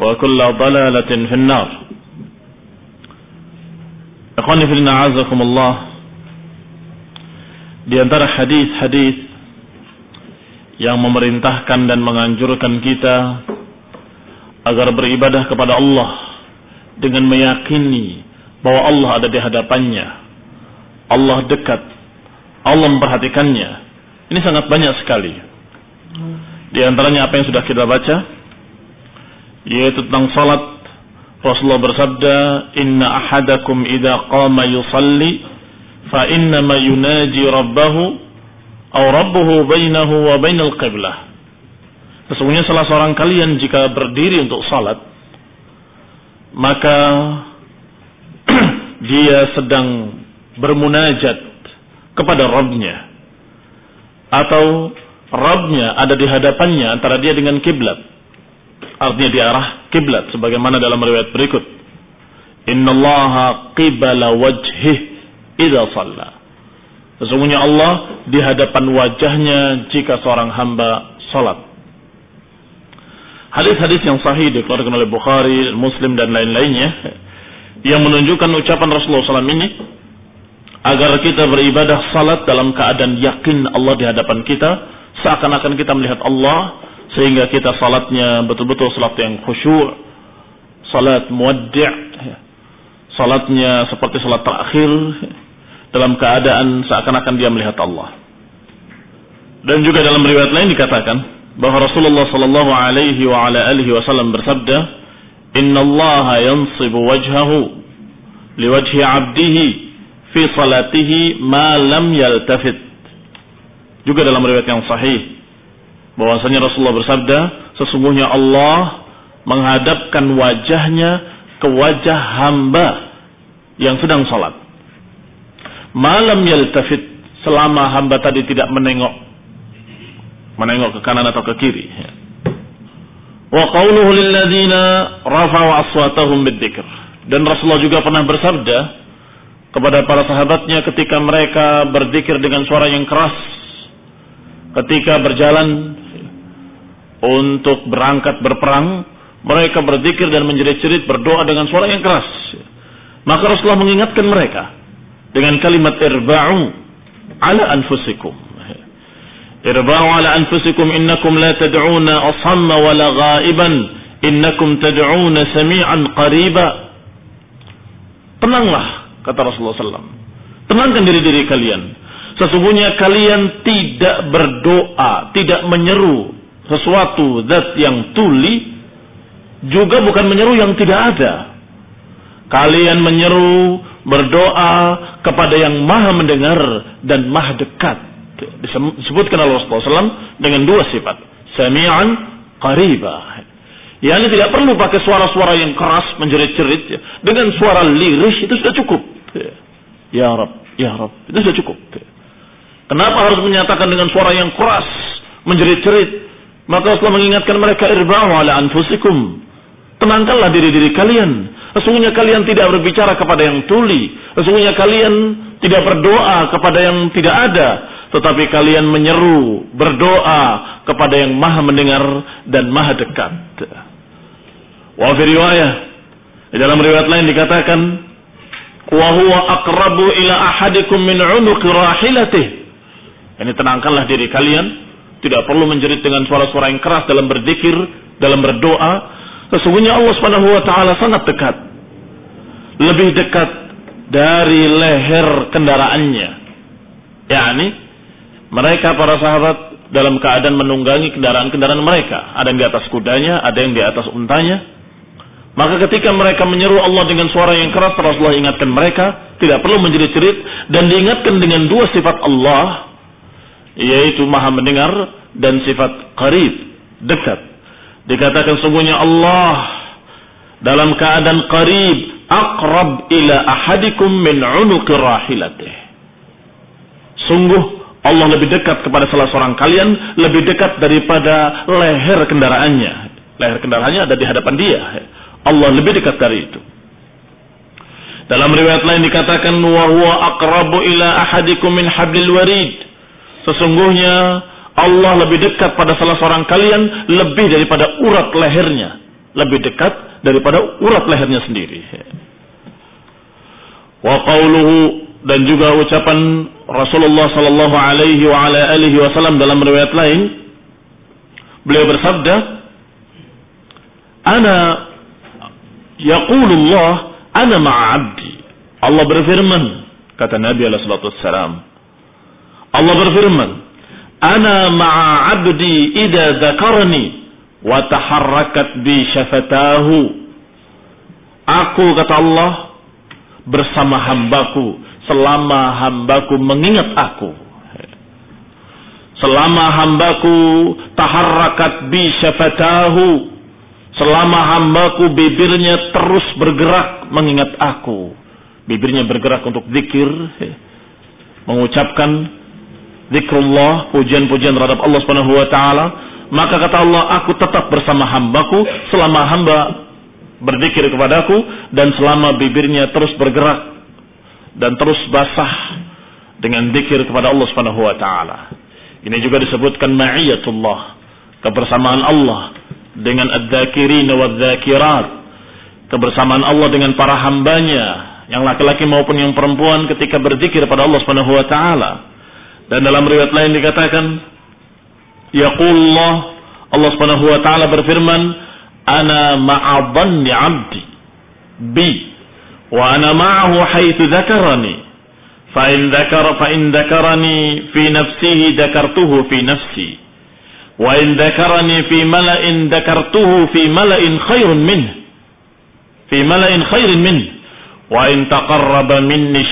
وكل ضلالة في النار Ikhwani fillah azakumullah Di antara hadis-hadis yang memerintahkan dan menganjurkan kita agar beribadah kepada Allah dengan meyakini bahwa Allah ada di hadapannya. Allah dekat. Allah memperhatikannya. Ini sangat banyak sekali. Di antaranya apa yang sudah kita baca yaitu tentang salat. Rasulullah bersabda inna ahadakum idza qama yusalli fa inna ma yunaji rabbahu aw rabbuhu bainahu wa bainal qiblah. Sesungguhnya salah seorang kalian jika berdiri untuk salat maka dia sedang bermunajat kepada Rabbnya. Atau Rabbnya ada di hadapannya antara dia dengan kiblat artinya di arah kiblat sebagaimana dalam riwayat berikut. Innallaha qibala wajhih idza shalla. Sesungguhnya Allah di hadapan wajahnya jika seorang hamba salat hadis-hadis yang sahih dikeluarkan oleh Bukhari, Muslim dan lain-lainnya yang menunjukkan ucapan Rasulullah SAW ini agar kita beribadah salat dalam keadaan yakin Allah di hadapan kita seakan-akan kita melihat Allah sehingga kita salatnya betul-betul salat yang khusyuk, salat muwaddi', salatnya seperti salat terakhir dalam keadaan seakan-akan dia melihat Allah. Dan juga dalam riwayat lain dikatakan bahwa Rasulullah sallallahu alaihi wa ala alihi wasallam bersabda, "Inna Allah yansibu wajhahu liwajhi 'abdihi fi salatihi ma lam yaltafit." Juga dalam riwayat yang sahih bahwasanya Rasulullah bersabda, sesungguhnya Allah menghadapkan wajahnya ke wajah hamba yang sedang salat. Malam yaltafit selama hamba tadi tidak menengok menengok ke kanan atau ke kiri. Wa qawluhu lilladzina rafa'u aswatahum bidzikr. Dan Rasulullah juga pernah bersabda kepada para sahabatnya ketika mereka berzikir dengan suara yang keras ketika berjalan untuk berangkat berperang, mereka berzikir dan menjerit-jerit berdoa dengan suara yang keras. Maka Rasulullah mengingatkan mereka dengan kalimat irba'u ala anfusikum. Irba'u ala anfusikum innakum la tad'una asamma wa la ghaiban innakum tad'una sami'an qariba. Tenanglah kata Rasulullah SAW. Tenangkan diri-diri kalian. Sesungguhnya kalian tidak berdoa, tidak menyeru sesuatu zat yang tuli juga bukan menyeru yang tidak ada. Kalian menyeru berdoa kepada yang maha mendengar dan maha dekat. Disebutkan oleh Rasulullah SAW dengan dua sifat. Sami'an qariba. Ya, ini tidak perlu pakai suara-suara yang keras menjerit-jerit. Dengan suara lirih itu sudah cukup. Ya Rab, Ya Rab, itu sudah cukup. Kenapa harus menyatakan dengan suara yang keras, menjerit-jerit? Maka Rasulullah mengingatkan mereka irba'u ala anfusikum. Tenangkanlah diri-diri kalian. Sesungguhnya kalian tidak berbicara kepada yang tuli. Sesungguhnya kalian tidak berdoa kepada yang tidak ada. Tetapi kalian menyeru, berdoa kepada yang maha mendengar dan maha dekat. Wa fi riwayah. Di dalam riwayat lain dikatakan, Wa huwa aqrabu ila ahadikum min unuqi rahilatih. Ini tenangkanlah diri kalian. Tidak perlu menjerit dengan suara-suara yang keras dalam berzikir, dalam berdoa. Sesungguhnya Allah Subhanahu wa taala sangat dekat. Lebih dekat dari leher kendaraannya. yakni mereka para sahabat dalam keadaan menunggangi kendaraan-kendaraan mereka. Ada yang di atas kudanya, ada yang di atas untanya. Maka ketika mereka menyeru Allah dengan suara yang keras, Rasulullah ingatkan mereka, tidak perlu menjerit-jerit, dan diingatkan dengan dua sifat Allah, yaitu maha mendengar dan sifat qarib, dekat. Dikatakan sungguhnya Allah dalam keadaan qarib, akrab ila ahadikum min unuqi rahilatih. Sungguh Allah lebih dekat kepada salah seorang kalian, lebih dekat daripada leher kendaraannya. Leher kendaraannya ada di hadapan dia. Allah lebih dekat dari itu. Dalam riwayat lain dikatakan wa huwa aqrabu ila ahadikum min hablil warid. Sesungguhnya Allah lebih dekat pada salah seorang kalian lebih daripada urat lehernya, lebih dekat daripada urat lehernya sendiri. Wa qauluhu dan juga ucapan Rasulullah sallallahu alaihi wa ala alihi wasallam dalam riwayat lain beliau bersabda Ana Yaqulullah ana ma'a abdi. Allah berfirman, kata Nabi alaihi salatu wassalam. Allah berfirman, ana ma'a abdi idza dzakarani wa taharrakat bi syafatahu. Aku kata Allah bersama hambaku selama hambaku mengingat aku. Selama hambaku taharrakat bi syafatahu Selama hambaku bibirnya terus bergerak mengingat aku. Bibirnya bergerak untuk zikir. Mengucapkan zikrullah, pujian-pujian terhadap Allah subhanahu wa ta'ala. Maka kata Allah, aku tetap bersama hambaku selama hamba berzikir kepadaku. Dan selama bibirnya terus bergerak. Dan terus basah dengan zikir kepada Allah subhanahu wa ta'ala. Ini juga disebutkan ma'iyatullah. Kebersamaan Allah dengan adz-dzakirin wa dzakirat kebersamaan Allah dengan para hambanya yang laki-laki maupun yang perempuan ketika berzikir pada Allah Subhanahu wa taala dan dalam riwayat lain dikatakan yaqulullah Allah Subhanahu wa taala berfirman ana ma'adhanni 'abdi bi wa ana ma'ahu haitsu dzakarani fa in dzakara fa in dzakarani fi nafsihi dzakartuhu fi nafsi Wa in dzakarani fi mala'in dzakartuhu fi mala'in khairun min. Fi mala'in khairin min. Wa in taqarraba minni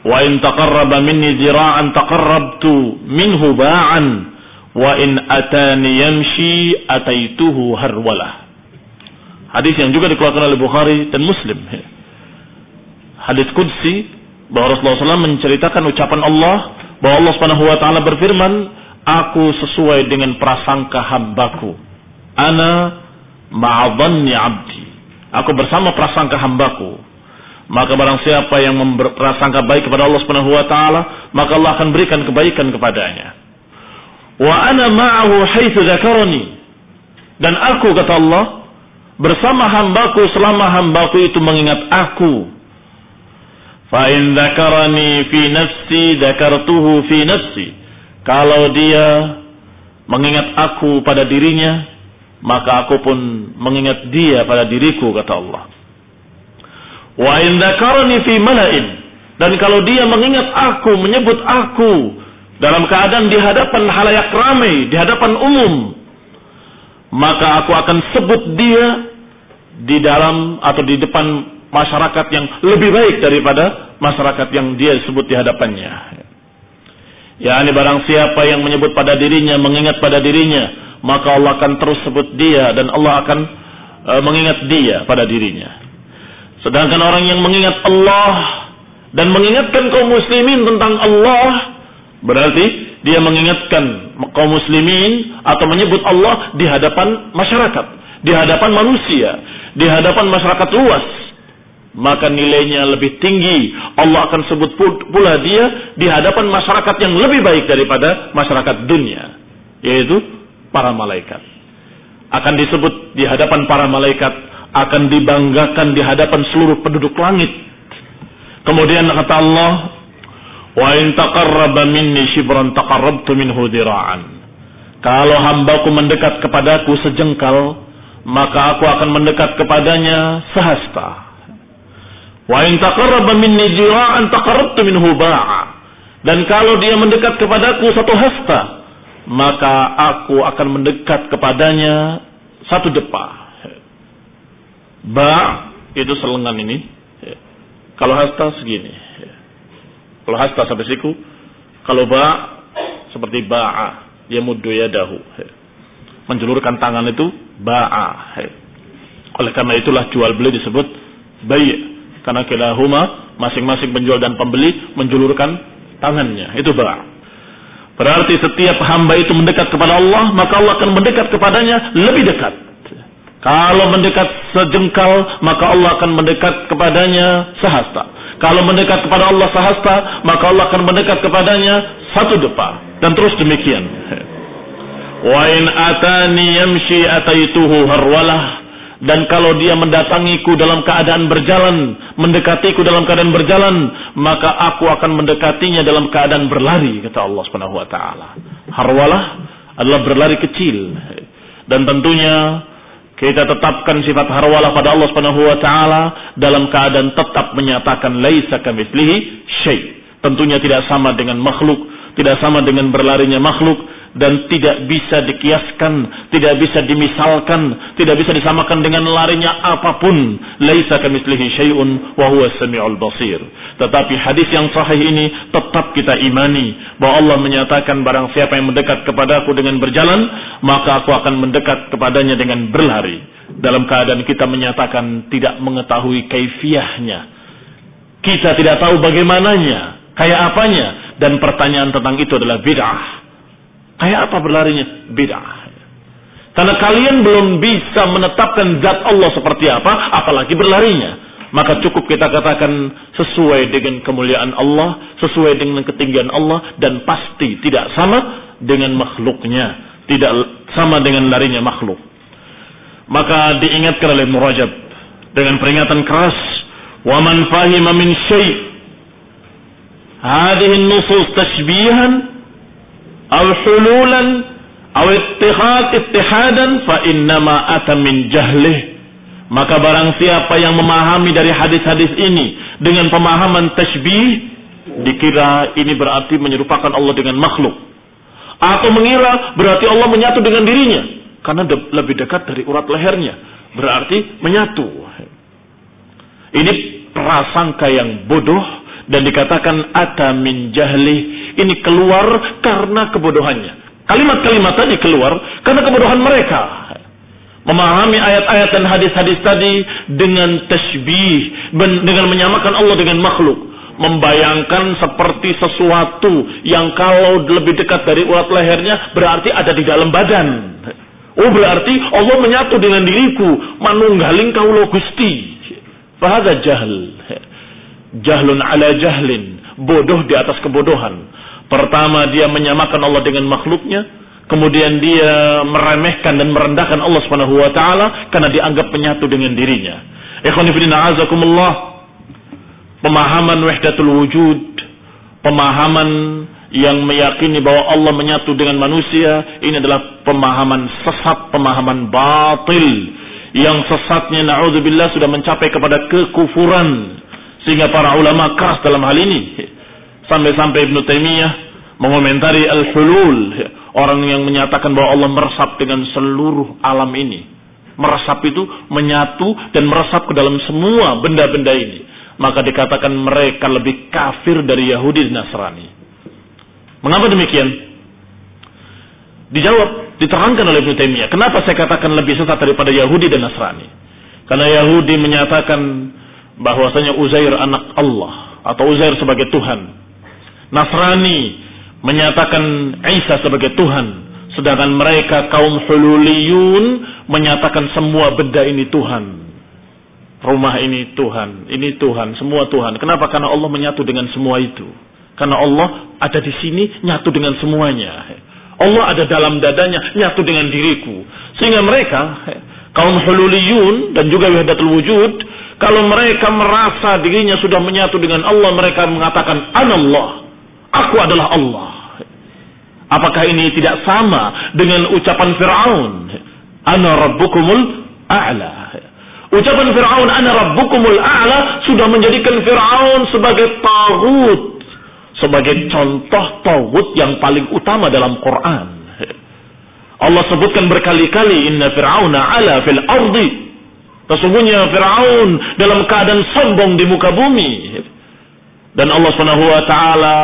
Wa in taqarraba minni dira'an taqarrabtu minhu ba'an. Wa in atani yamshi ataituhu harwalah. Hadis yang juga dikeluarkan oleh Bukhari dan Muslim. Hadis Qudsi bahwa Rasulullah SAW menceritakan ucapan Allah bahwa Allah Subhanahu wa taala berfirman, "Aku sesuai dengan prasangka hambaku." Ana ma'adhanni 'abdi. Aku bersama prasangka hambaku. Maka barang siapa yang berprasangka baik kepada Allah Subhanahu wa taala, maka Allah akan berikan kebaikan kepadanya. Wa ana ma'ahu haitsu dzakarani. Dan aku kata Allah bersama hambaku selama hambaku itu mengingat aku Fa'in dzakarani fi nafsi dzakartuhu fi nafsi. Kalau dia mengingat aku pada dirinya, maka aku pun mengingat dia pada diriku kata Allah. Wa in dzakarani fi mala'in. Dan kalau dia mengingat aku, menyebut aku dalam keadaan di hadapan halayak ramai, di hadapan umum, maka aku akan sebut dia di dalam atau di depan masyarakat yang lebih baik daripada masyarakat yang dia sebut di hadapannya. Ya, ini barang siapa yang menyebut pada dirinya, mengingat pada dirinya, maka Allah akan terus sebut dia dan Allah akan uh, mengingat dia pada dirinya. Sedangkan orang yang mengingat Allah dan mengingatkan kaum muslimin tentang Allah, berarti dia mengingatkan kaum muslimin atau menyebut Allah di hadapan masyarakat, di hadapan manusia, di hadapan masyarakat luas. Maka nilainya lebih tinggi. Allah akan sebut pula dia di hadapan masyarakat yang lebih baik daripada masyarakat dunia. Yaitu para malaikat. Akan disebut di hadapan para malaikat. Akan dibanggakan di hadapan seluruh penduduk langit. Kemudian kata Allah, Wa in taqarraba minni shibran taqarrabtu minhu dira'an. Kalau hambaku mendekat kepadaku sejengkal, maka aku akan mendekat kepadanya sehasta. Wa in taqarraba minni jira'an taqarrabtu minhu ba'a. Dan kalau dia mendekat kepadaku satu hasta, maka aku akan mendekat kepadanya satu depa. Ba itu selengan ini. Kalau hasta segini. Kalau hasta sampai siku, kalau ba seperti ba'a, dia muddu yadahu. Menjulurkan tangan itu ba'a. Oleh karena itulah jual beli disebut bayi. Karena kilahuma masing-masing penjual dan pembeli menjulurkan tangannya. Itu ba'. Berarti setiap hamba itu mendekat kepada Allah, maka Allah akan mendekat kepadanya lebih dekat. Kalau mendekat sejengkal, maka Allah akan mendekat kepadanya sehasta. Kalau mendekat kepada Allah sahasta, maka Allah akan mendekat kepadanya satu depa. Dan terus demikian. Wa in atani yamshi ataituhu harwalah. Dan kalau dia mendatangiku dalam keadaan berjalan, mendekatiku dalam keadaan berjalan, maka aku akan mendekatinya dalam keadaan berlari, kata Allah Subhanahu wa taala. Harwalah adalah berlari kecil. Dan tentunya kita tetapkan sifat harwalah pada Allah Subhanahu wa taala dalam keadaan tetap menyatakan laisa kamitslihi syai. Tentunya tidak sama dengan makhluk, tidak sama dengan berlarinya makhluk, dan tidak bisa dikiaskan, tidak bisa dimisalkan, tidak bisa disamakan dengan larinya apa pun. Laisa kamitslihi syai'un wa huwa samiul basir. Tetapi hadis yang sahih ini tetap kita imani bahwa Allah menyatakan barang siapa yang mendekat kepadaku dengan berjalan, maka aku akan mendekat kepadanya dengan berlari. Dalam keadaan kita menyatakan tidak mengetahui kaifiahnya. Kita tidak tahu bagaimananya, kayak apanya dan pertanyaan tentang itu adalah bid'ah. Kayak apa berlarinya? Bid'ah. Karena kalian belum bisa menetapkan zat Allah seperti apa, apalagi berlarinya. Maka cukup kita katakan sesuai dengan kemuliaan Allah, sesuai dengan ketinggian Allah, dan pasti tidak sama dengan makhluknya. Tidak sama dengan larinya makhluk. Maka diingatkan oleh Murajab dengan peringatan keras, "Wa man fahima min syai' hadhihi nusus tashbihan aw hululan aw ittihad ittihadan fa innama ata min maka barang siapa yang memahami dari hadis-hadis ini dengan pemahaman tasbih dikira ini berarti menyerupakan Allah dengan makhluk. Atau mengira berarti Allah menyatu dengan dirinya karena lebih dekat dari urat lehernya berarti menyatu. Ini prasangka yang bodoh dan dikatakan ata min jahli ini keluar karena kebodohannya. Kalimat-kalimat tadi keluar karena kebodohan mereka. Memahami ayat-ayat dan hadis-hadis tadi dengan tasbih, dengan menyamakan Allah dengan makhluk. Membayangkan seperti sesuatu yang kalau lebih dekat dari urat lehernya berarti ada di dalam badan. Oh berarti Allah menyatu dengan diriku. Manunggaling kaulo gusti. Fahada jahl. Jahlun ala jahlin. Bodoh di atas kebodohan. Pertama dia menyamakan Allah dengan makhluknya, kemudian dia meremehkan dan merendahkan Allah Subhanahu wa taala karena dianggap menyatu dengan dirinya. Ikhwanifidina azakumullah. Pemahaman wahdatul wujud, pemahaman yang meyakini bahwa Allah menyatu dengan manusia, ini adalah pemahaman sesat, pemahaman batil yang sesatnya naudzubillah sudah mencapai kepada kekufuran sehingga para ulama keras dalam hal ini Sampai-sampai Ibn Taimiyah mengomentari al-hulul. Orang yang menyatakan bahwa Allah meresap dengan seluruh alam ini. meresap itu menyatu dan meresap ke dalam semua benda-benda ini. Maka dikatakan mereka lebih kafir dari Yahudi dan Nasrani. Mengapa demikian? Dijawab, diterangkan oleh Ibnu Taimiyah. Kenapa saya katakan lebih sesat daripada Yahudi dan Nasrani? Karena Yahudi menyatakan bahwasanya Uzair anak Allah atau Uzair sebagai Tuhan. Nasrani menyatakan Isa sebagai Tuhan. Sedangkan mereka kaum hululiyun menyatakan semua benda ini Tuhan. Rumah ini Tuhan, ini Tuhan, semua Tuhan. Kenapa? Karena Allah menyatu dengan semua itu. Karena Allah ada di sini nyatu dengan semuanya. Allah ada dalam dadanya nyatu dengan diriku. Sehingga mereka kaum hululiyun dan juga wahdatul wujud kalau mereka merasa dirinya sudah menyatu dengan Allah mereka mengatakan anallah aku adalah Allah Apakah ini tidak sama dengan ucapan Fir'aun? Ana rabbukumul a'la. Ucapan Fir'aun, ana rabbukumul a'la, sudah menjadikan Fir'aun sebagai tawud. Sebagai contoh tawud yang paling utama dalam Quran. Allah sebutkan berkali-kali, inna Fir'auna ala fil ardi. Sesungguhnya Fir'aun dalam keadaan sombong di muka bumi. Dan Allah subhanahu wa ta'ala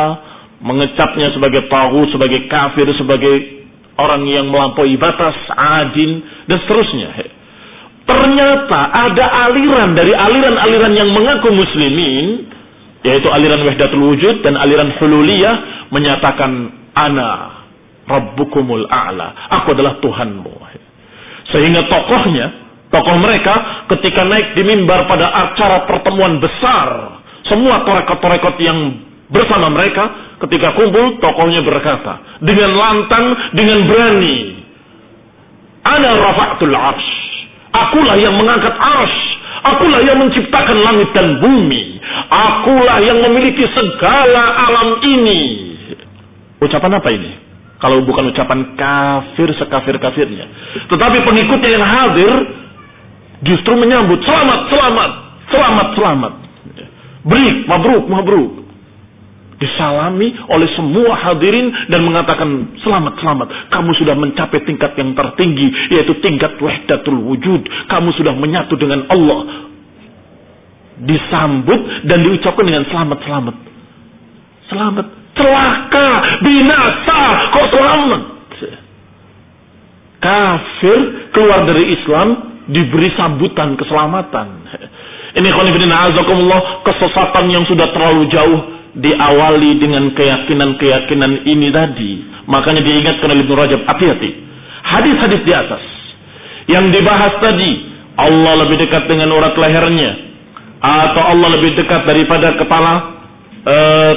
mengecapnya sebagai tahu, sebagai kafir, sebagai orang yang melampaui batas, adin, dan seterusnya. Ternyata ada aliran dari aliran-aliran yang mengaku muslimin, yaitu aliran wahdatul wujud dan aliran hululiyah menyatakan ana rabbukumul a'la. Aku adalah Tuhanmu. Sehingga tokohnya, tokoh mereka ketika naik di mimbar pada acara pertemuan besar, semua torekot-torekot yang bersama mereka Ketika kumpul, tokohnya berkata dengan lantang, dengan berani, Ana rafa'tul arsh. Akulah yang mengangkat arsh. Akulah yang menciptakan langit dan bumi. Akulah yang memiliki segala alam ini. Ucapan apa ini? Kalau bukan ucapan kafir sekafir-kafirnya. Tetapi pengikutnya yang hadir justru menyambut selamat, selamat, selamat, selamat. Beri, mabruk, mabruk. Disalami oleh semua hadirin dan mengatakan selamat selamat. Kamu sudah mencapai tingkat yang tertinggi yaitu tingkat wahdatul wujud. Kamu sudah menyatu dengan Allah. Disambut dan diucapkan dengan selamat selamat. Selamat. Celaka binasa kok selamat? Kafir keluar dari Islam diberi sambutan keselamatan ini kesesatan yang sudah terlalu jauh diawali dengan keyakinan-keyakinan ini tadi. Makanya diingatkan oleh Ibnu Rajab, hati-hati. Hadis-hadis di atas yang dibahas tadi, Allah lebih dekat dengan urat lehernya atau Allah lebih dekat daripada kepala e,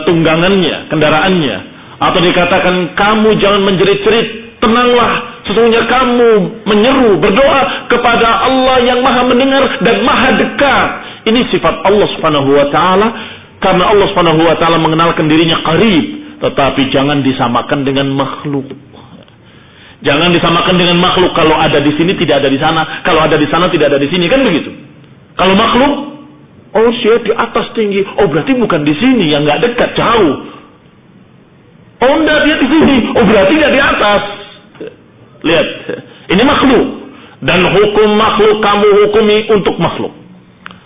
tunggangannya, kendaraannya atau dikatakan kamu jangan menjerit-jerit, tenanglah, sesungguhnya kamu menyeru berdoa kepada Allah yang Maha mendengar dan Maha dekat. Ini sifat Allah Subhanahu wa taala karena Allah Subhanahu wa taala mengenalkan dirinya qarib, tetapi jangan disamakan dengan makhluk. Jangan disamakan dengan makhluk kalau ada di sini tidak ada di sana, kalau ada di sana tidak ada di sini kan begitu. Kalau makhluk oh dia di atas tinggi, oh berarti bukan di sini yang nggak dekat jauh. Oh enggak dia di sini, oh berarti dia di atas. Lihat, ini makhluk dan hukum makhluk kamu hukumi untuk makhluk.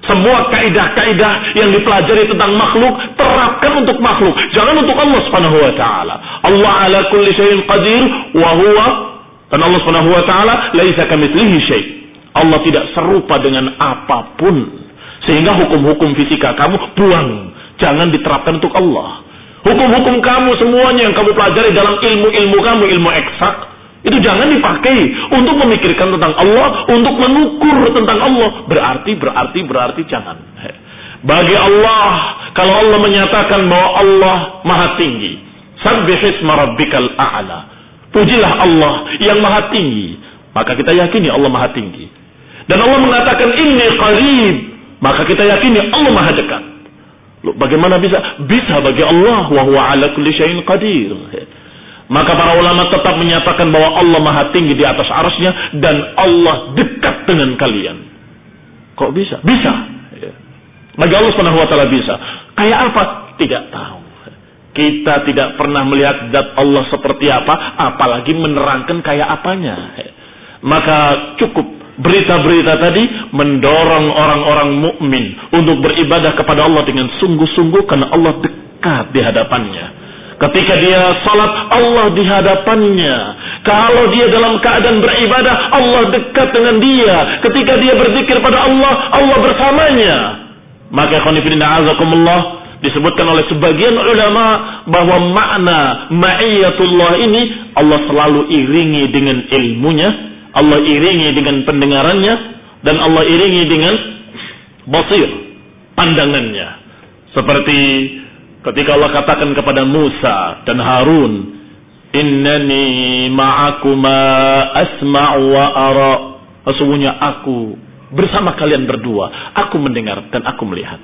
Semua kaidah-kaidah yang dipelajari tentang makhluk terapkan untuk makhluk, jangan untuk Allah Subhanahu wa taala. Allah ala kulli syai'in qadir wa huwa dan Allah Subhanahu wa taala laisa kamitslihi syai'. Allah tidak serupa dengan apa pun. Sehingga hukum-hukum fisika kamu buang, jangan diterapkan untuk Allah. Hukum-hukum kamu semuanya yang kamu pelajari dalam ilmu-ilmu kamu, ilmu eksak, itu jangan dipakai untuk memikirkan tentang Allah, untuk menukur tentang Allah. Berarti, berarti, berarti jangan. Bagi Allah, kalau Allah menyatakan bahwa Allah maha tinggi. Sabbihis marabbikal a'la. Pujilah Allah yang maha tinggi. Maka kita yakini Allah maha tinggi. Dan Allah mengatakan ini qarib. Maka kita yakini Allah maha dekat. Bagaimana bisa? Bisa bagi Allah. Wa huwa ala kulli syai'in qadir. Maka para ulama tetap menyatakan bahwa Allah maha tinggi di atas arasnya dan Allah dekat dengan kalian. Kok bisa? Bisa. Ya. Bagi Allah Subhanahu wa taala bisa. Kayak apa? Tidak tahu. Kita tidak pernah melihat zat Allah seperti apa, apalagi menerangkan kayak apanya. Maka cukup berita-berita tadi mendorong orang-orang mukmin untuk beribadah kepada Allah dengan sungguh-sungguh karena Allah dekat di hadapannya. Ketika dia salat, Allah di hadapannya. Kalau dia dalam keadaan beribadah, Allah dekat dengan dia. Ketika dia berzikir pada Allah, Allah bersamanya. Maka khonifidina azakumullah, disebutkan oleh sebagian ulama bahwa makna ma'iyatullah ini Allah selalu iringi dengan ilmunya, Allah iringi dengan pendengarannya, dan Allah iringi dengan basir, pandangannya. Seperti ketika Allah katakan kepada Musa dan Harun, Innani ma'akuma asma'u wa ara. Sesungguhnya aku bersama kalian berdua. Aku mendengar dan aku melihat.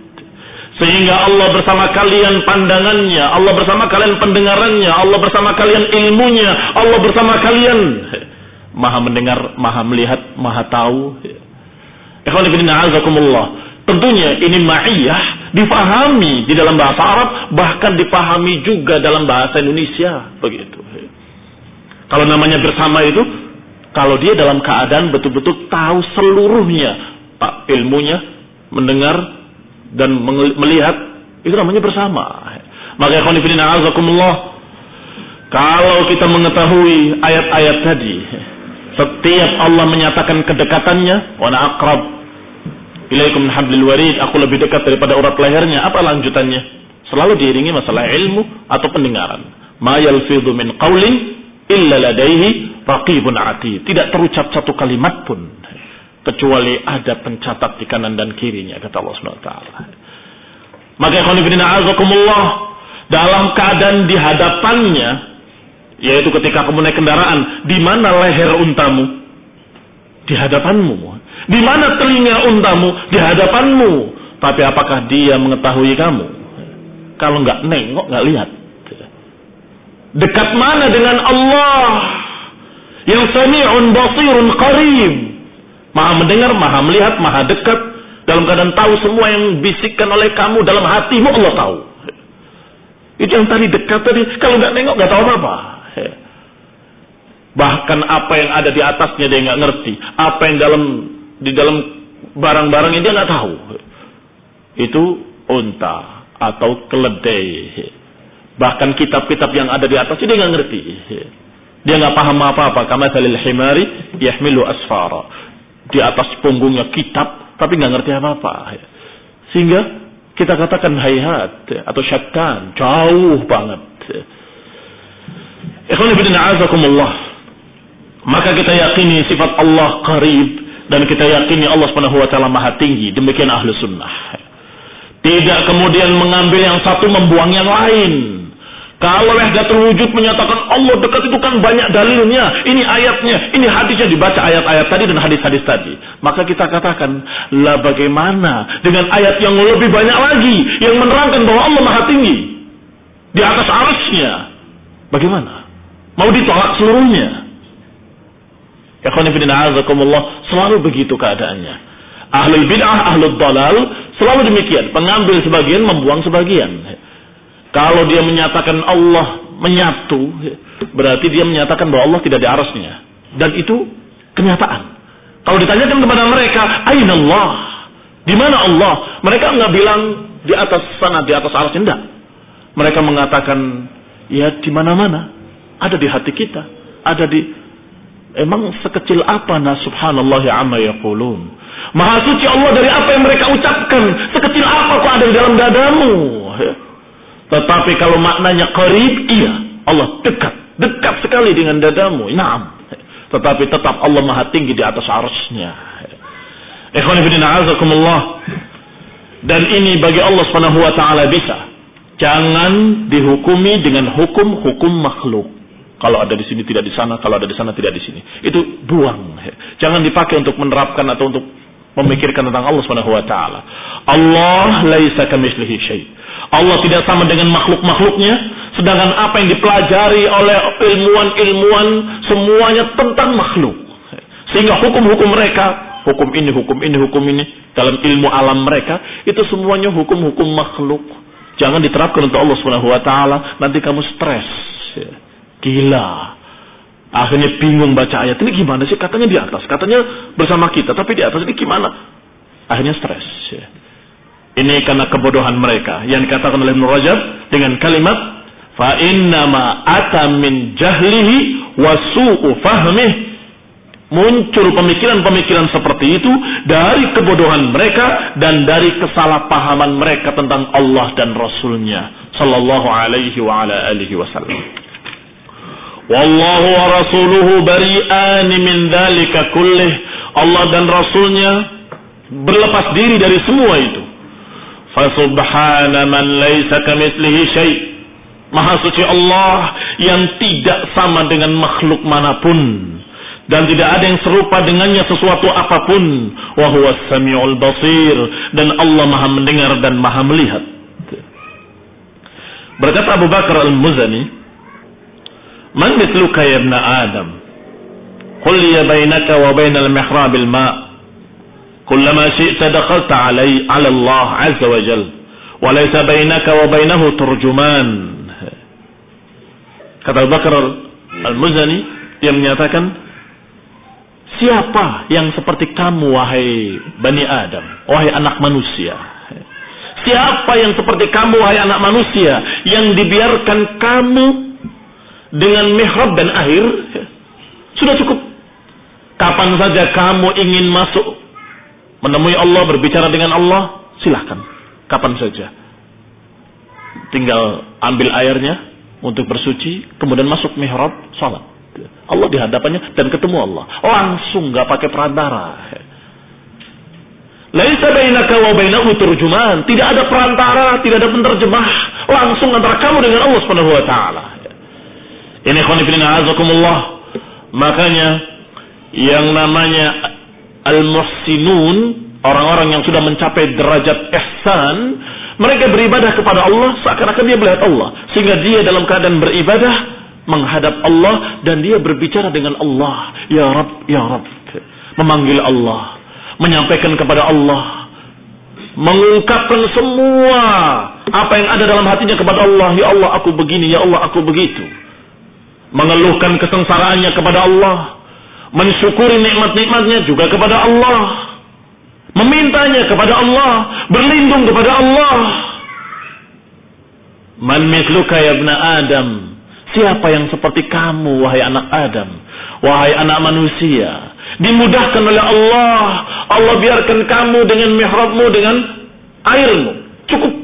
Sehingga Allah bersama kalian pandangannya, Allah bersama kalian pendengarannya, Allah bersama kalian ilmunya, Allah bersama kalian maha mendengar, maha melihat, maha tahu. Tentunya ini ma'iyah difahami di dalam bahasa Arab, bahkan difahami juga dalam bahasa Indonesia. Begitu. Kalau namanya bersama itu, kalau dia dalam keadaan betul-betul tahu seluruhnya, pak ilmunya, mendengar, dan melihat itu namanya bersama. Maka ikhwanifidina azakumullah kalau kita mengetahui ayat-ayat tadi setiap Allah menyatakan kedekatannya wa aqrab ilaikum hablil warid aku lebih dekat daripada urat lehernya apa lanjutannya selalu diiringi masalah ilmu atau pendengaran ma yalfidhu min qaulin illa ladaihi raqibun atid tidak terucap satu kalimat pun kecuali ada pencatat di kanan dan kirinya kata Allah Subhanahu wa taala. Maka ikhwanifidina azakumullah dalam keadaan di hadapannya yaitu ketika kamu naik kendaraan, di mana leher untamu? Di hadapanmu. Di mana telinga untamu? Di hadapanmu. Tapi apakah dia mengetahui kamu? Kalau nggak nengok, nggak lihat. Dekat mana dengan Allah? Yang sami'un basirun qarib Maha mendengar, maha melihat, maha dekat. Dalam keadaan tahu semua yang bisikkan oleh kamu dalam hatimu Allah tahu. Itu yang tadi dekat tadi. Kalau nggak nengok nggak tahu apa-apa. Bahkan apa yang ada di atasnya dia nggak ngerti. Apa yang dalam di dalam barang-barangnya dia nggak tahu. Itu unta atau keledai. Bahkan kitab-kitab yang ada di atasnya dia nggak ngerti. Dia nggak paham apa-apa. Kama salil himari yahmilu asfara di atas punggungnya kitab tapi nggak ngerti apa-apa. Sehingga kita katakan hayat atau syakkan jauh banget. Ikhwan. Maka kita yakini sifat Allah qarib dan kita yakini Allah Subhanahu wa taala Maha tinggi. Demikian ahlu sunnah. Tidak kemudian mengambil yang satu membuang yang lain. Kalau wahdatul wujud menyatakan Allah dekat itu kan banyak dalilnya. Ini ayatnya, ini hadisnya dibaca ayat-ayat tadi dan hadis-hadis tadi. Maka kita katakan, lah bagaimana dengan ayat yang lebih banyak lagi yang menerangkan bahwa Allah maha tinggi di atas arasnya. Bagaimana? Mau ditolak seluruhnya? Selalu begitu keadaannya. Ahlul bid'ah, ahlul dalal selalu demikian. Pengambil sebagian, membuang sebagian. Kalau dia menyatakan Allah menyatu, berarti dia menyatakan bahwa Allah tidak di arasnya. Dan itu kenyataan. Kalau ditanyakan kepada mereka, Aina Allah? Di mana Allah? Mereka nggak bilang di atas sana, di atas arasnya. Enggak. Mereka mengatakan, ya di mana-mana. Ada di hati kita. Ada di... Emang sekecil apa nah subhanallah ya amma yaqulun. Maha suci Allah dari apa yang mereka ucapkan. Sekecil apa kok ada di dalam dadamu. Tetapi kalau maknanya qarib, iya. Allah dekat. Dekat sekali dengan dadamu. Naam. Tetapi tetap Allah maha tinggi di atas arusnya. Dan ini bagi Allah subhanahu wa ta'ala bisa. Jangan dihukumi dengan hukum-hukum makhluk. Kalau ada di sini tidak di sana, kalau ada di sana tidak di sini. Itu buang. Jangan dipakai untuk menerapkan atau untuk memikirkan tentang Allah Subhanahu wa taala. Allah laisa kamitslihi syai. Allah tidak sama dengan makhluk-makhluknya, sedangkan apa yang dipelajari oleh ilmuwan-ilmuwan semuanya tentang makhluk. Sehingga hukum-hukum mereka, hukum ini, hukum ini, hukum ini dalam ilmu alam mereka itu semuanya hukum-hukum makhluk. Jangan diterapkan untuk Allah Subhanahu wa taala, nanti kamu stres. Gila. Akhirnya bingung baca ayat ini gimana sih? Katanya di atas, katanya bersama kita, tapi di atas ini gimana? Akhirnya stres. Ya. Ini karena kebodohan mereka yang dikatakan oleh Ibnu Rajab dengan kalimat fa innama ata min jahlihi wa su'u fahmih muncul pemikiran-pemikiran seperti itu dari kebodohan mereka dan dari kesalahpahaman mereka tentang Allah dan Rasulnya sallallahu alaihi wa ala alihi wasallam. Wallahu wa rasuluhu bari'ani min dhalika kullih. Allah dan Rasulnya berlepas diri dari semua itu. Fasubhana man laysa kamitslihi syai' Maha suci Allah yang tidak sama dengan makhluk mana pun dan tidak ada yang serupa dengannya sesuatu apa pun wa huwa samiul basir dan Allah Maha mendengar dan Maha melihat. Berkata Abu Bakar Al-Muzani, من مثلك يا ابن آدم قل لي بينك وبين المحراب الماء كلما شئت دخلت علي على الله عز وجل وليس بينك وبينه ترجمان kata Abu Bakar Al-Muzani yang menyatakan siapa yang seperti kamu wahai Bani Adam wahai anak manusia siapa yang seperti kamu wahai anak manusia yang dibiarkan kamu dengan mihrab dan air sudah cukup. Kapan saja kamu ingin masuk menemui Allah berbicara dengan Allah, silahkan. Kapan saja. Tinggal ambil airnya untuk bersuci, kemudian masuk mihrab, salat. Allah di hadapannya dan ketemu Allah. Langsung nggak pakai perantara. Laisa bainaka wa bainahu turjuman. Tidak ada perantara, tidak ada penerjemah. Langsung antara kamu dengan Allah Subhanahu wa taala. Ini khonifina azakumullah. Makanya yang namanya al-muhsinun, orang-orang yang sudah mencapai derajat ihsan, mereka beribadah kepada Allah seakan-akan dia melihat Allah. Sehingga dia dalam keadaan beribadah menghadap Allah dan dia berbicara dengan Allah. Ya Rab, Ya Rab. Memanggil Allah. Menyampaikan kepada Allah. Mengungkapkan semua apa yang ada dalam hatinya kepada Allah. Ya Allah aku begini, Ya Allah aku begitu mengeluhkan kesengsaraannya kepada Allah, mensyukuri nikmat-nikmatnya juga kepada Allah, memintanya kepada Allah, berlindung kepada Allah. Man misluka ya ibna Adam. Siapa yang seperti kamu wahai anak Adam, wahai anak manusia? Dimudahkan oleh Allah. Allah biarkan kamu dengan mihrabmu dengan airmu. Cukup.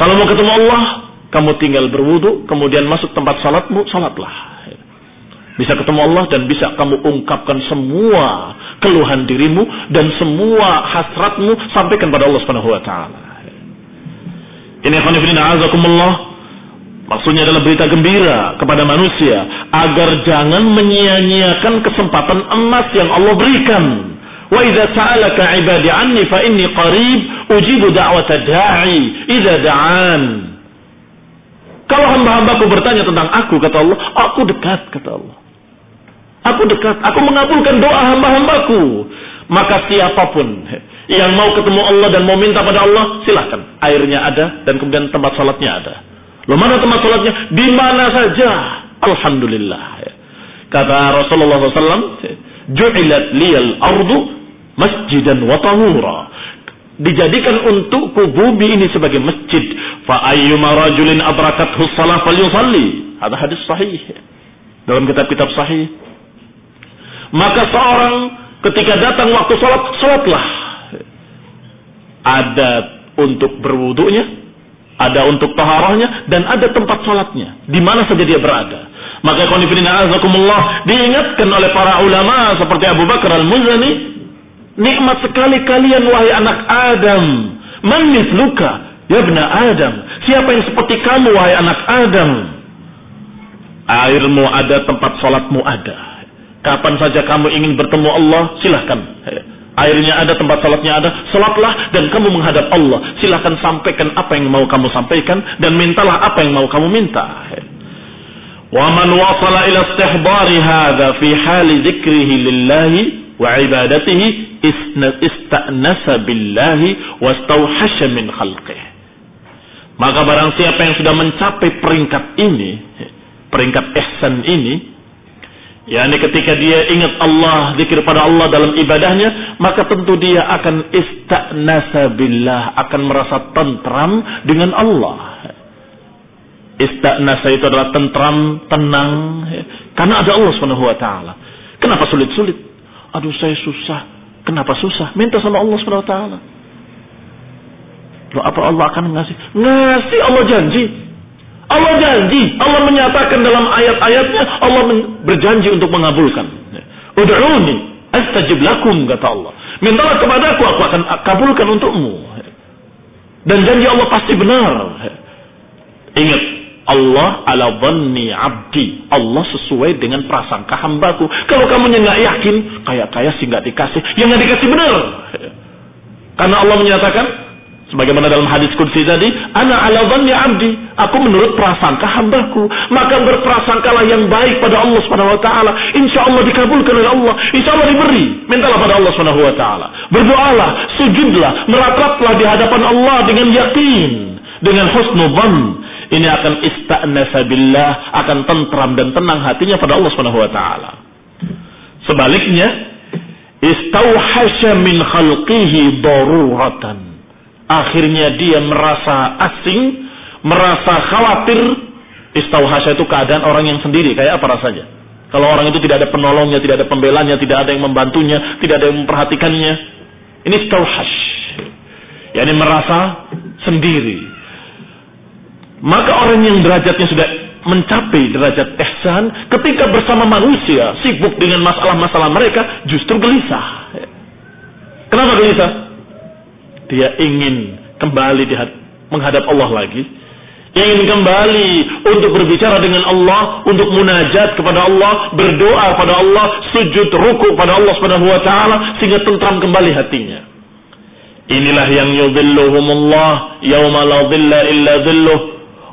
Kalau mau ketemu Allah, kamu tinggal berwudu, kemudian masuk tempat salatmu, salatlah. Bisa ketemu Allah dan bisa kamu ungkapkan semua keluhan dirimu dan semua hasratmu sampaikan pada Allah Subhanahu wa taala. Ini azakumullah. Maksudnya adalah berita gembira kepada manusia agar jangan menyia-nyiakan kesempatan emas yang Allah berikan. Wa idza sa'alaka 'ibadi 'anni fa inni qarib ujibu da'wata da'i idza da'an. Kalau hamba-hambaku bertanya tentang aku, kata Allah, aku dekat, kata Allah. Aku dekat, aku mengabulkan doa hamba-hambaku. Maka siapa pun yang mau ketemu Allah dan mau minta pada Allah, silahkan. Airnya ada dan kemudian tempat salatnya ada. Lo mana tempat salatnya? Di mana saja. Alhamdulillah. Kata Rasulullah SAW, Ju'ilat liyal ardu masjidan wa tahura dijadikan untukku bumi ini sebagai masjid. Fa ayyuma rajulin adrakathu shalah falyusalli. Ada hadis sahih dalam kitab-kitab sahih. Maka seorang ketika datang waktu salat, salatlah. Ada untuk berwudunya, ada untuk taharahnya, dan ada tempat salatnya. Di mana saja dia berada. Maka konfidina azakumullah diingatkan oleh para ulama seperti Abu Bakar al-Muzani Nikmat sekali kalian wahai anak Adam. Man misluka ya bena Adam. Siapa yang seperti kamu wahai anak Adam? Airmu ada, tempat sholatmu ada. Kapan saja kamu ingin bertemu Allah, silahkan. Airnya ada, tempat sholatnya ada. Sholatlah dan kamu menghadap Allah. Silahkan sampaikan apa yang mau kamu sampaikan dan mintalah apa yang mau kamu minta. Wasala ila istihbari hadha fi hali dzikrihi lillahi wa ibadatihi ista'nasa billahi wastauhasya min khalqih. Maka barang siapa yang sudah mencapai peringkat ini, peringkat ihsan ini, yakni ketika dia ingat Allah, zikir pada Allah dalam ibadahnya, maka tentu dia akan istanasa billah, akan merasa tentram dengan Allah. Istanasa itu adalah tentram, tenang, karena ada Allah taala. Kenapa sulit-sulit? Aduh saya susah. Kenapa susah? Minta sama Allah Subhanahu wa taala. Loh, apa Allah akan ngasih? Ngasih Allah janji. Allah janji, Allah menyatakan dalam ayat-ayatnya, Allah berjanji untuk mengabulkan. Ud'uni astajib lakum kata Allah. Mintalah kepadaku, aku akan kabulkan untukmu. Dan janji Allah pasti benar. Ingat, Allah ala dhanni abdi. Allah sesuai dengan prasangka hambaku. Kalau kamu nggak yakin, kayak kaya sih nggak dikasih. Yang nggak dikasih benar. Karena Allah menyatakan, Sebagaimana dalam hadis kudsi tadi, ana ala dhanni abdi, aku menurut prasangka hambaku, maka berprasangkalah yang baik pada Allah Subhanahu wa taala. Insyaallah dikabulkan oleh Allah, insyaallah diberi. Mintalah pada Allah Subhanahu wa taala. Berdoalah, sujudlah, merataplah di hadapan Allah dengan yakin, dengan husnudzan. Ini akan istanasa billah, akan tentram dan tenang hatinya pada Allah Subhanahu wa taala. Sebaliknya, istauhasya min khalqihi daruratan akhirnya dia merasa asing, merasa khawatir. Istauhasya itu keadaan orang yang sendiri, kayak apa rasanya? Kalau orang itu tidak ada penolongnya, tidak ada pembelanya, tidak ada yang membantunya, tidak ada yang memperhatikannya. Ini istauhash. ini merasa sendiri. Maka orang yang derajatnya sudah mencapai derajat ihsan, ketika bersama manusia, sibuk dengan masalah-masalah mereka, justru gelisah. Kenapa gelisah? dia ingin kembali di menghadap Allah lagi, ingin kembali untuk berbicara dengan Allah, untuk munajat kepada Allah, berdoa kepada Allah, sujud ruku pada Allah Subhanahu wa taala sehingga tentram kembali hatinya. Inilah yang yudhilluhumullah yauma la dhilla illa dhilluh.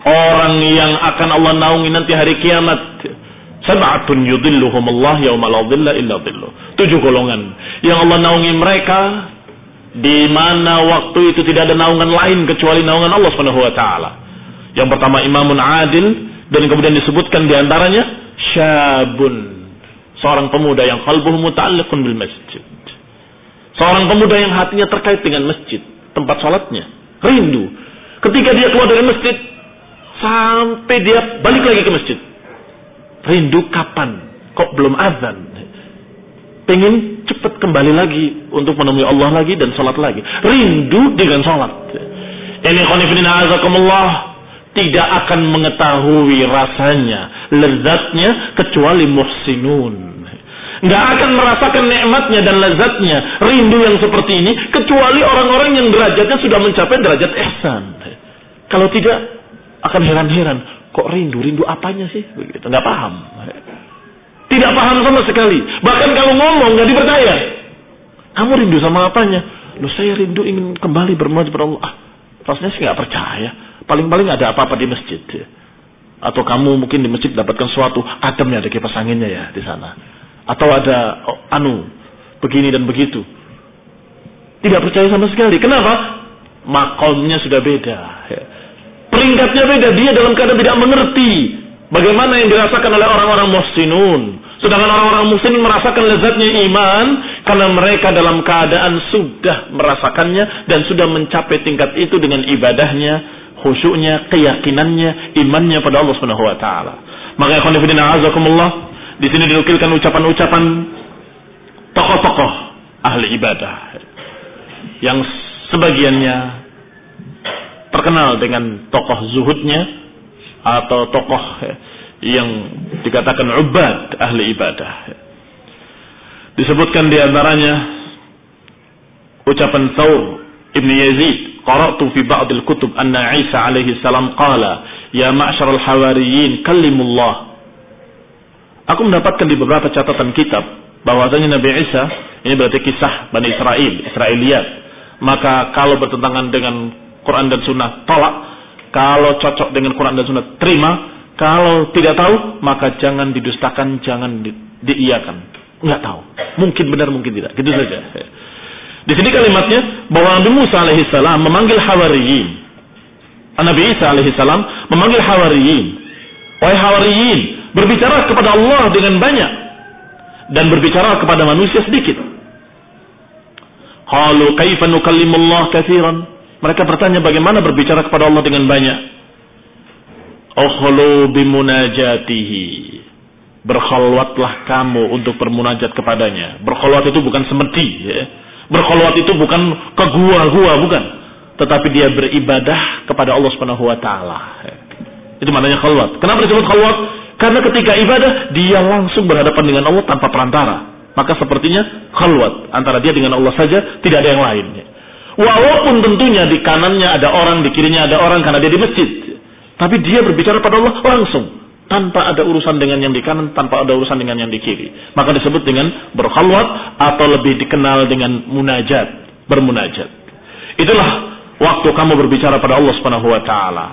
Orang yang akan Allah naungi nanti hari kiamat. Sab'atun yudhilluhumullah yauma la dhilla illa dhilluh. Tujuh golongan yang Allah naungi mereka di mana waktu itu tidak ada naungan lain kecuali naungan Allah Subhanahu wa taala. Yang pertama imamun adil dan kemudian disebutkan di antaranya syabun, seorang pemuda yang qalbuhu muta'alliqun bil masjid. Seorang pemuda yang hatinya terkait dengan masjid, tempat salatnya, rindu. Ketika dia keluar dari masjid sampai dia balik lagi ke masjid. Rindu kapan? Kok belum azan? Pengen cepat kembali lagi untuk menemui Allah lagi dan sholat lagi. Rindu dengan sholat. Ini khonifidina azakumullah tidak akan mengetahui rasanya, lezatnya kecuali muhsinun. Nggak akan merasakan nikmatnya dan lezatnya rindu yang seperti ini kecuali orang-orang yang derajatnya sudah mencapai derajat ihsan. Kalau tidak akan heran-heran, kok rindu? Rindu apanya sih? Begitu, nggak paham. Tidak paham sama sekali. Bahkan kalau ngomong nggak dipercaya. Kamu rindu sama apanya? Loh saya rindu ingin kembali bermohon kepada Allah. Ah, rasanya sih nggak percaya. Paling-paling ada apa-apa di masjid. Ya. Atau kamu mungkin di masjid dapatkan suatu ademnya ada kipas anginnya ya di sana. Atau ada oh, anu begini dan begitu. Tidak percaya sama sekali. Kenapa? Makomnya sudah beda. Ya. Peringkatnya beda. Dia dalam keadaan tidak mengerti Bagaimana yang dirasakan oleh orang-orang muhsinun. Sedangkan orang-orang muslimin merasakan lezatnya iman karena mereka dalam keadaan sudah merasakannya dan sudah mencapai tingkat itu dengan ibadahnya, khusyuknya, keyakinannya, imannya pada Allah Subhanahu wa taala. Maka ikhwan fillah azakumullah, di sini dinukilkan ucapan-ucapan tokoh-tokoh ahli ibadah yang sebagiannya terkenal dengan tokoh zuhudnya atau tokoh yang dikatakan ubad ahli ibadah. Disebutkan di antaranya ucapan Thawr Ibn Yazid, qara'tu fi ba'd al-kutub anna Isa alaihi salam qala, ya ma'syar al-hawariyin kallimullah. Aku mendapatkan di beberapa catatan kitab bahwasanya Nabi Isa ini berarti kisah Bani Israel, Israiliyat. Maka kalau bertentangan dengan Quran dan Sunnah tolak kalau cocok dengan Quran dan Sunnah, terima. Kalau tidak tahu, maka jangan didustakan, jangan di, diiyakan. Enggak tahu. Mungkin benar, mungkin tidak. Gitu saja. Di sini kalimatnya bahwa Nabi Musa alaihissalam memanggil Hawariyin. Nabi Isa alaihissalam memanggil Hawariyin. Wahai Hawariyin, berbicara kepada Allah dengan banyak. dan berbicara kepada manusia sedikit. Qalu kaifa nukallimullah katsiran? Mereka bertanya bagaimana berbicara kepada Allah dengan banyak. Ukhlu bimunajatihi. Berkhalwatlah kamu untuk bermunajat kepadanya. Berkhalwat itu bukan semedi. Ya. Berkhalwat itu bukan ke gua-gua, bukan. Tetapi dia beribadah kepada Allah Subhanahu wa taala. Itu maknanya khalwat. Kenapa disebut khalwat? Karena ketika ibadah dia langsung berhadapan dengan Allah tanpa perantara. Maka sepertinya khalwat antara dia dengan Allah saja, tidak ada yang lain. Walaupun tentunya di kanannya ada orang, di kirinya ada orang karena dia di masjid. Tapi dia berbicara pada Allah langsung. Tanpa ada urusan dengan yang di kanan, tanpa ada urusan dengan yang di kiri. Maka disebut dengan berkhalwat atau lebih dikenal dengan munajat, bermunajat. Itulah waktu kamu berbicara pada Allah Subhanahu wa taala.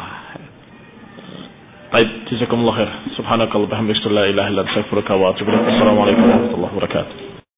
Baik, jazakumullah khair. Subhanakallah bihamdika anta astaghfiruka wa atubu. Assalamualaikum warahmatullahi wabarakatuh.